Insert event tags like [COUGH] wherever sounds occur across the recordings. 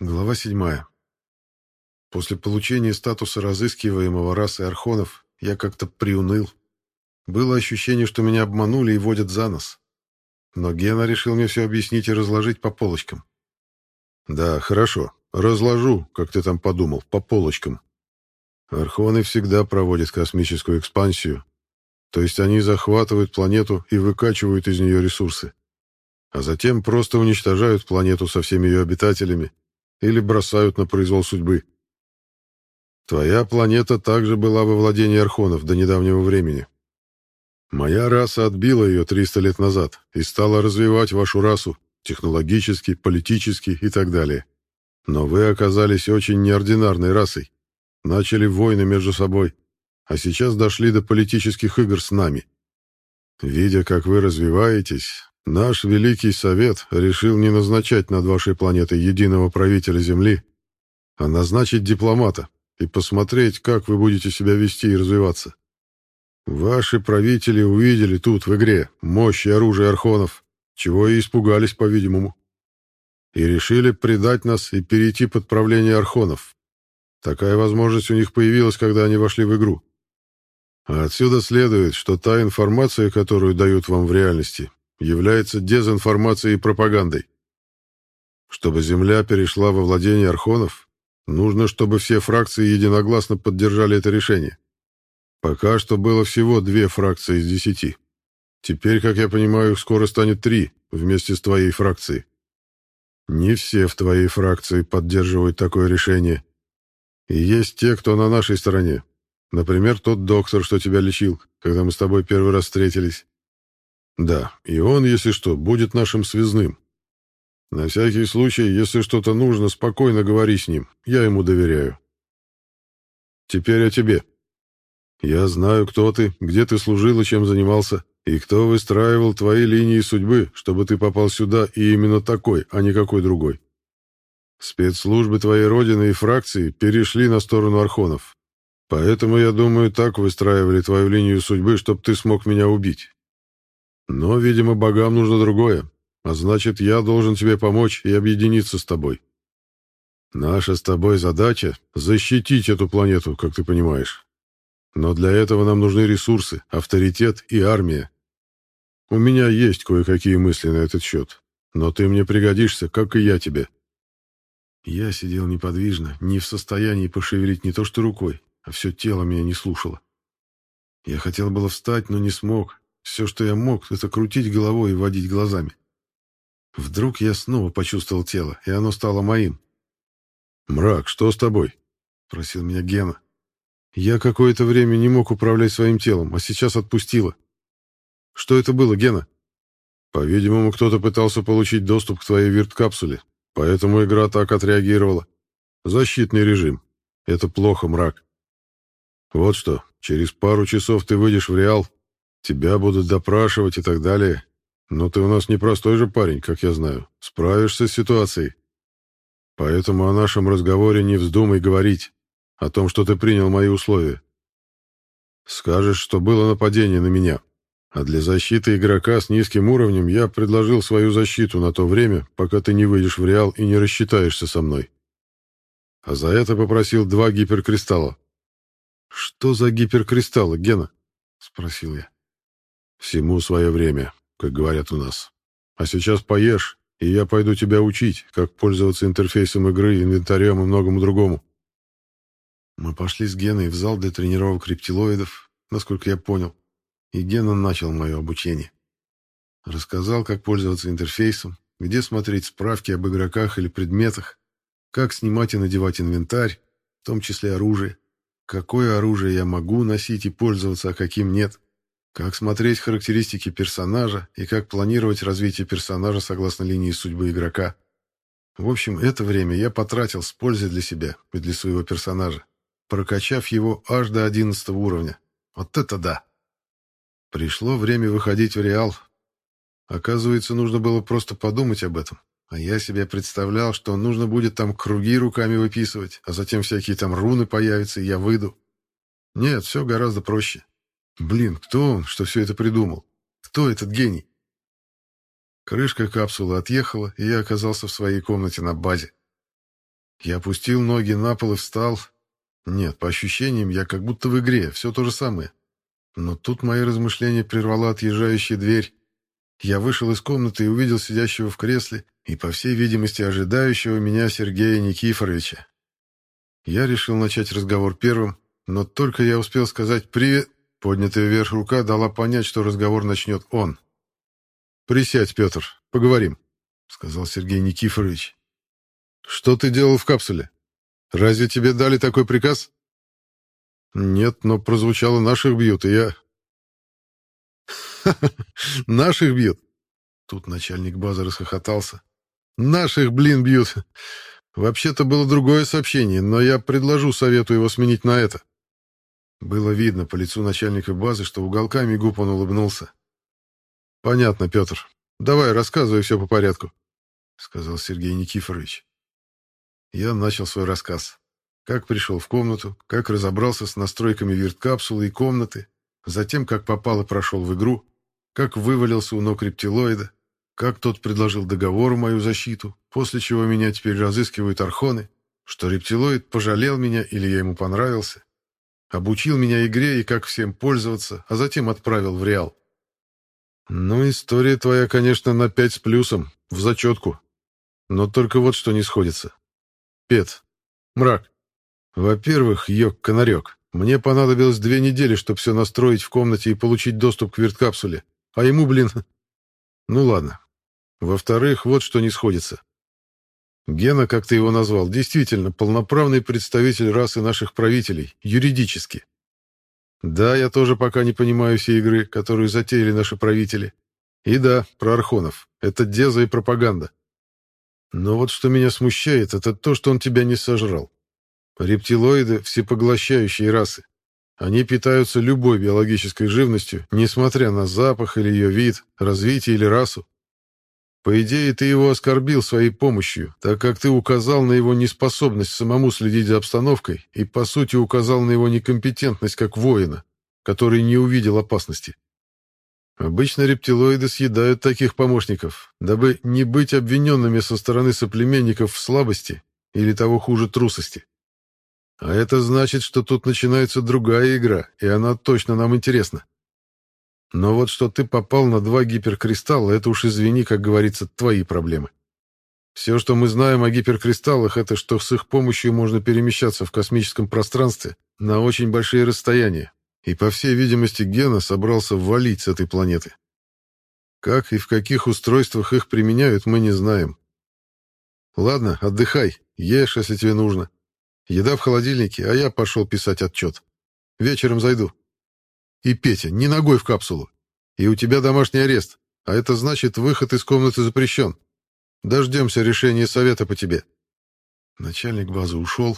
Глава 7. После получения статуса разыскиваемого расы архонов я как-то приуныл. Было ощущение, что меня обманули и водят за нос. Но Гена решил мне все объяснить и разложить по полочкам. Да, хорошо, разложу, как ты там подумал, по полочкам. Архоны всегда проводят космическую экспансию, то есть они захватывают планету и выкачивают из нее ресурсы, а затем просто уничтожают планету со всеми ее обитателями, или бросают на произвол судьбы. Твоя планета также была во владении архонов до недавнего времени. Моя раса отбила ее 300 лет назад и стала развивать вашу расу технологически, политически и так далее. Но вы оказались очень неординарной расой, начали войны между собой, а сейчас дошли до политических игр с нами. Видя, как вы развиваетесь, Наш Великий Совет решил не назначать над вашей планетой единого правителя Земли, а назначить дипломата и посмотреть, как вы будете себя вести и развиваться. Ваши правители увидели тут, в игре, мощь и оружие архонов, чего и испугались, по-видимому, и решили предать нас и перейти под правление архонов. Такая возможность у них появилась, когда они вошли в игру. А отсюда следует, что та информация, которую дают вам в реальности, является дезинформацией и пропагандой. Чтобы земля перешла во владение архонов, нужно, чтобы все фракции единогласно поддержали это решение. Пока что было всего две фракции из десяти. Теперь, как я понимаю, их скоро станет три вместе с твоей фракцией. Не все в твоей фракции поддерживают такое решение. И есть те, кто на нашей стороне. Например, тот доктор, что тебя лечил, когда мы с тобой первый раз встретились. Да, и он, если что, будет нашим связным. На всякий случай, если что-то нужно, спокойно говори с ним. Я ему доверяю. Теперь о тебе. Я знаю, кто ты, где ты служил и чем занимался, и кто выстраивал твои линии судьбы, чтобы ты попал сюда и именно такой, а не какой другой. Спецслужбы твоей родины и фракции перешли на сторону архонов. Поэтому, я думаю, так выстраивали твою линию судьбы, чтобы ты смог меня убить. Но, видимо, богам нужно другое, а значит, я должен тебе помочь и объединиться с тобой. Наша с тобой задача — защитить эту планету, как ты понимаешь. Но для этого нам нужны ресурсы, авторитет и армия. У меня есть кое-какие мысли на этот счет, но ты мне пригодишься, как и я тебе». Я сидел неподвижно, не в состоянии пошевелить не то что рукой, а все тело меня не слушало. Я хотел было встать, но не смог, все, что я мог, это крутить головой и водить глазами. Вдруг я снова почувствовал тело, и оно стало моим. «Мрак, что с тобой?» — просил меня Гена. Я какое-то время не мог управлять своим телом, а сейчас отпустило. Что это было, Гена? По-видимому, кто-то пытался получить доступ к твоей вирт-капсуле, поэтому игра так отреагировала. Защитный режим. Это плохо, мрак. Вот что, через пару часов ты выйдешь в Реал Тебя будут допрашивать и так далее. Но ты у нас непростой же парень, как я знаю. Справишься с ситуацией. Поэтому о нашем разговоре не вздумай говорить. О том, что ты принял мои условия. Скажешь, что было нападение на меня. А для защиты игрока с низким уровнем я предложил свою защиту на то время, пока ты не выйдешь в Реал и не рассчитаешься со мной. А за это попросил два гиперкристалла. «Что за гиперкристаллы, Гена?» — спросил я. Всему свое время, как говорят у нас. А сейчас поешь, и я пойду тебя учить, как пользоваться интерфейсом игры, инвентарем и многому другому. Мы пошли с Геной в зал для тренировок рептилоидов, насколько я понял, и Гена начал мое обучение. Рассказал, как пользоваться интерфейсом, где смотреть справки об игроках или предметах, как снимать и надевать инвентарь, в том числе оружие, какое оружие я могу носить и пользоваться, а каким нет. Как смотреть характеристики персонажа и как планировать развитие персонажа согласно линии судьбы игрока. В общем, это время я потратил с пользой для себя и для своего персонажа, прокачав его аж до 11 уровня. Вот это да! Пришло время выходить в Реал. Оказывается, нужно было просто подумать об этом. А я себе представлял, что нужно будет там круги руками выписывать, а затем всякие там руны появятся, и я выйду. Нет, все гораздо проще. Блин, кто он, что все это придумал? Кто этот гений? Крышка капсулы отъехала, и я оказался в своей комнате на базе. Я опустил ноги на пол и встал. Нет, по ощущениям, я как будто в игре, все то же самое. Но тут мои размышления прервала отъезжающая дверь. Я вышел из комнаты и увидел сидящего в кресле и, по всей видимости, ожидающего меня Сергея Никифоровича. Я решил начать разговор первым, но только я успел сказать «привет», поднятая вверх рука дала понять, что разговор начнет он. «Присядь, Петр, поговорим», — сказал Сергей Никифорович. «Что ты делал в капсуле? Разве тебе дали такой приказ?» «Нет, но прозвучало «наших бьют», и я...» [LAUGHS] «Наших бьют?» Тут начальник базы расхохотался. «Наших, блин, бьют! Вообще-то было другое сообщение, но я предложу совету его сменить на это». Было видно по лицу начальника базы, что уголками губ он улыбнулся. «Понятно, Петр. Давай, рассказывай все по порядку», — сказал Сергей Никифорович. Я начал свой рассказ. Как пришел в комнату, как разобрался с настройками вирт-капсулы и комнаты, затем как попал и прошел в игру, как вывалился у ног рептилоида, как тот предложил договор в мою защиту, после чего меня теперь разыскивают архоны, что рептилоид пожалел меня или я ему понравился, обучил меня игре и как всем пользоваться, а затем отправил в Реал. Ну, история твоя, конечно, на пять с плюсом, в зачетку. Но только вот что не сходится. Пет, мрак. Во-первых, ёк-конорёк, мне понадобилось две недели, чтобы все настроить в комнате и получить доступ к верткапсуле. А ему, блин... [LAUGHS] Ну ладно. Во-вторых, вот что не сходится. Гена, как ты его назвал, действительно полноправный представитель расы наших правителей, юридически. Да, я тоже пока не понимаю все игры, которые затеяли наши правители. И да, про архонов. Это деза и пропаганда. Но вот что меня смущает, это то, что он тебя не сожрал. Рептилоиды — всепоглощающие расы. Они питаются любой биологической живностью, несмотря на запах или ее вид, развитие или расу. По идее, ты его оскорбил своей помощью, так как ты указал на его неспособность самому следить за обстановкой и, по сути, указал на его некомпетентность как воина, который не увидел опасности. Обычно рептилоиды съедают таких помощников, дабы не быть обвиненными со стороны соплеменников в слабости или того хуже трусости. А это значит, что тут начинается другая игра, и она точно нам интересна. Но вот что ты попал на два гиперкристалла, это уж извини, как говорится, твои проблемы. Все, что мы знаем о гиперкристаллах, это что с их помощью можно перемещаться в космическом пространстве на очень большие расстояния. И, по всей видимости, Гена собрался валить с этой планеты. Как и в каких устройствах их применяют, мы не знаем. Ладно, отдыхай, ешь, если тебе нужно. Еда в холодильнике, а я пошел писать отчет. Вечером зайду. И, Петя, не ногой в капсулу. И у тебя домашний арест, а это значит, выход из комнаты запрещен. Дождемся решения совета по тебе». Начальник базы ушел.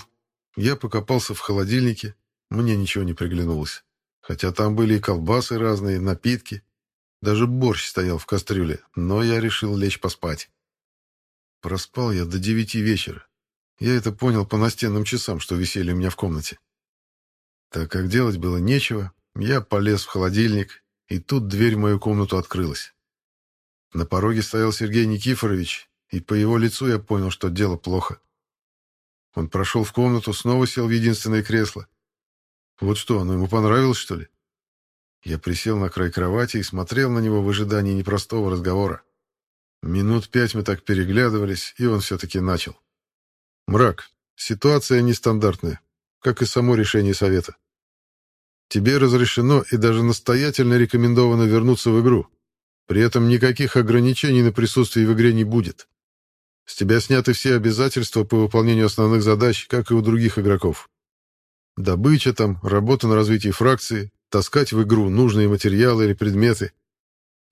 Я покопался в холодильнике. Мне ничего не приглянулось. Хотя там были и колбасы разные, напитки. Даже борщ стоял в кастрюле, но я решил лечь поспать. Проспал я до девяти вечера. Я это понял по настенным часам, что висели у меня в комнате. Так как делать было нечего, я полез в холодильник, и тут дверь в мою комнату открылась. На пороге стоял Сергей Никифорович, и по его лицу я понял, что дело плохо. Он прошел в комнату, снова сел в единственное кресло. Вот что, оно ему понравилось, что ли? Я присел на край кровати и смотрел на него в ожидании непростого разговора. Минут пять мы так переглядывались, и он все-таки начал. «Мрак, ситуация нестандартная, как и само решение совета. Тебе разрешено и даже настоятельно рекомендовано вернуться в игру. При этом никаких ограничений на присутствие в игре не будет. С тебя сняты все обязательства по выполнению основных задач, как и у других игроков. Добыча там, работа на развитии фракции, таскать в игру нужные материалы или предметы.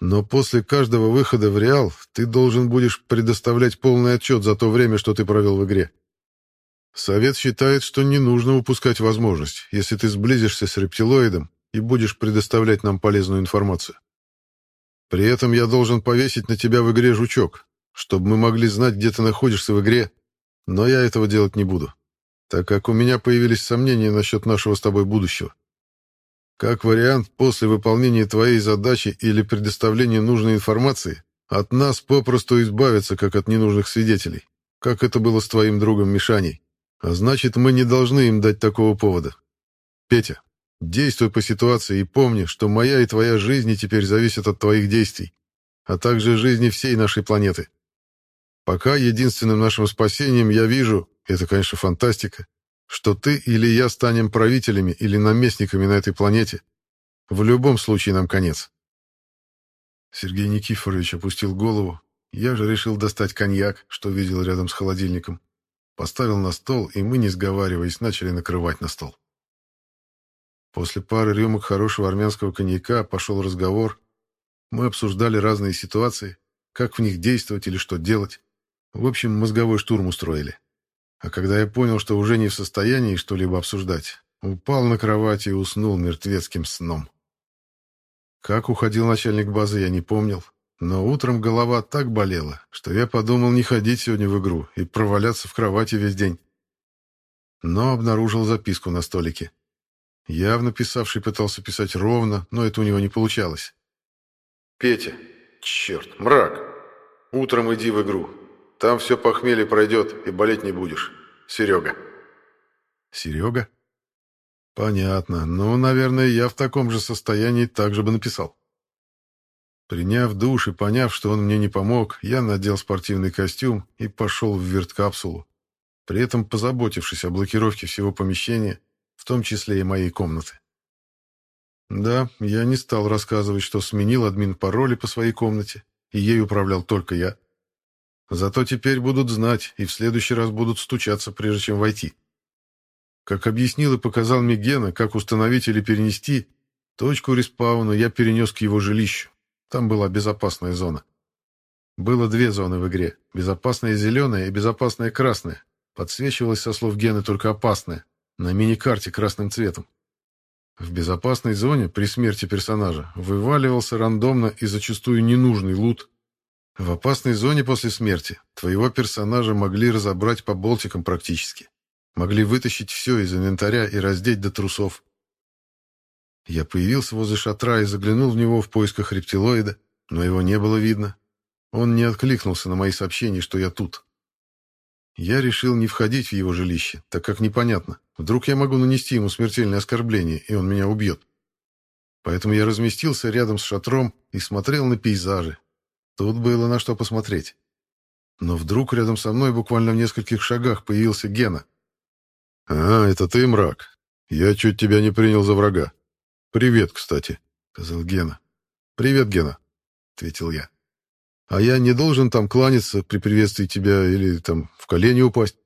Но после каждого выхода в Реал ты должен будешь предоставлять полный отчет за то время, что ты провел в игре. Совет считает, что не нужно упускать возможность, если ты сблизишься с рептилоидом и будешь предоставлять нам полезную информацию. При этом я должен повесить на тебя в игре жучок, чтобы мы могли знать, где ты находишься в игре, но я этого делать не буду, так как у меня появились сомнения насчет нашего с тобой будущего. Как вариант, после выполнения твоей задачи или предоставления нужной информации, от нас попросту избавиться, как от ненужных свидетелей как это было с твоим другом Мишаней. А значит, мы не должны им дать такого повода. Петя, действуй по ситуации и помни, что моя и твоя жизни теперь зависят от твоих действий, а также жизни всей нашей планеты. Пока единственным нашим спасением я вижу, это, конечно, фантастика, что ты или я станем правителями или наместниками на этой планете. В любом случае нам конец. Сергей Никифорович опустил голову. Я же решил достать коньяк, что видел рядом с холодильником. Поставил на стол, и мы, не сговариваясь, начали накрывать на стол. После пары рюмок хорошего армянского коньяка пошел разговор. Мы обсуждали разные ситуации, как в них действовать или что делать. В общем, мозговой штурм устроили. А когда я понял, что уже не в состоянии что-либо обсуждать, упал на кровать и уснул мертвецким сном. Как уходил начальник базы, я не помнил, но утром голова так болела, что я подумал не ходить сегодня в игру и проваляться в кровати весь день. Но обнаружил записку на столике. Явно писавший пытался писать ровно, но это у него не получалось. «Петя, черт, мрак, утром иди в игру, там все похмелье пройдет, и болеть не будешь. Серега». «Серега?» «Понятно. Ну, наверное, я в таком же состоянии так же бы написал». Приняв душ и поняв, что он мне не помог, я надел спортивный костюм и пошел в верткапсулу, при этом позаботившись о блокировке всего помещения, в том числе и моей комнаты. Да, я не стал рассказывать, что сменил админ пароли по своей комнате, и ей управлял только я. Зато теперь будут знать и в следующий раз будут стучаться, прежде чем войти. Как объяснил и показал мне Гена, как установить или перенести, точку респауна я перенес к его жилищу. Там была безопасная зона. Было две зоны в игре. Безопасная зеленая и безопасная красная. Подсвечивалась со слов Гены только опасная. На мини-карте красным цветом. В безопасной зоне при смерти персонажа вываливался рандомно и зачастую ненужный лут, в опасной зоне после смерти твоего персонажа могли разобрать по болтикам практически. Могли вытащить все из инвентаря и раздеть до трусов. Я появился возле шатра и заглянул в него в поисках рептилоида, но его не было видно. Он не откликнулся на мои сообщения, что я тут. Я решил не входить в его жилище, так как непонятно. Вдруг я могу нанести ему смертельное оскорбление, и он меня убьет. Поэтому я разместился рядом с шатром и смотрел на пейзажи, Тут было на что посмотреть. Но вдруг рядом со мной, буквально в нескольких шагах, появился Гена. «А, это ты, мрак? Я чуть тебя не принял за врага. Привет, кстати», — сказал Гена. «Привет, Гена», — ответил я. «А я не должен там кланяться при приветствии тебя или там в колени упасть?»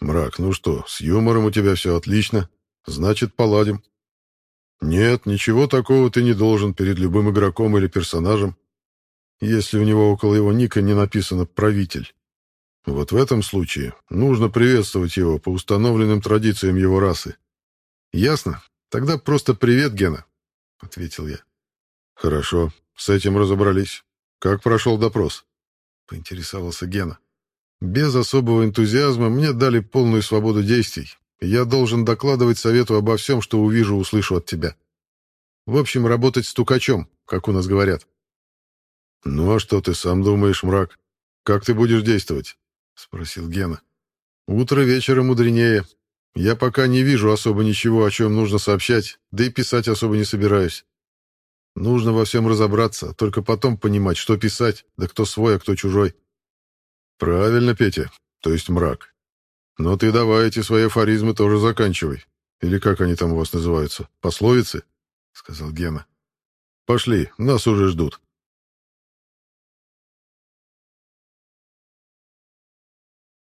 «Мрак, ну что, с юмором у тебя все отлично. Значит, поладим». «Нет, ничего такого ты не должен перед любым игроком или персонажем если у него около его ника не написано «правитель». Вот в этом случае нужно приветствовать его по установленным традициям его расы. Ясно? Тогда просто привет, Гена, — ответил я. Хорошо, с этим разобрались. Как прошел допрос? — поинтересовался Гена. Без особого энтузиазма мне дали полную свободу действий. Я должен докладывать совету обо всем, что увижу, услышу от тебя. В общем, работать стукачом, как у нас говорят. «Ну а что ты сам думаешь, мрак? Как ты будешь действовать?» — спросил Гена. «Утро вечера мудренее. Я пока не вижу особо ничего, о чем нужно сообщать, да и писать особо не собираюсь. Нужно во всем разобраться, только потом понимать, что писать, да кто свой, а кто чужой». «Правильно, Петя, то есть мрак. Но ты давай эти свои афоризмы тоже заканчивай. Или как они там у вас называются? Пословицы?» — сказал Гена. «Пошли, нас уже ждут».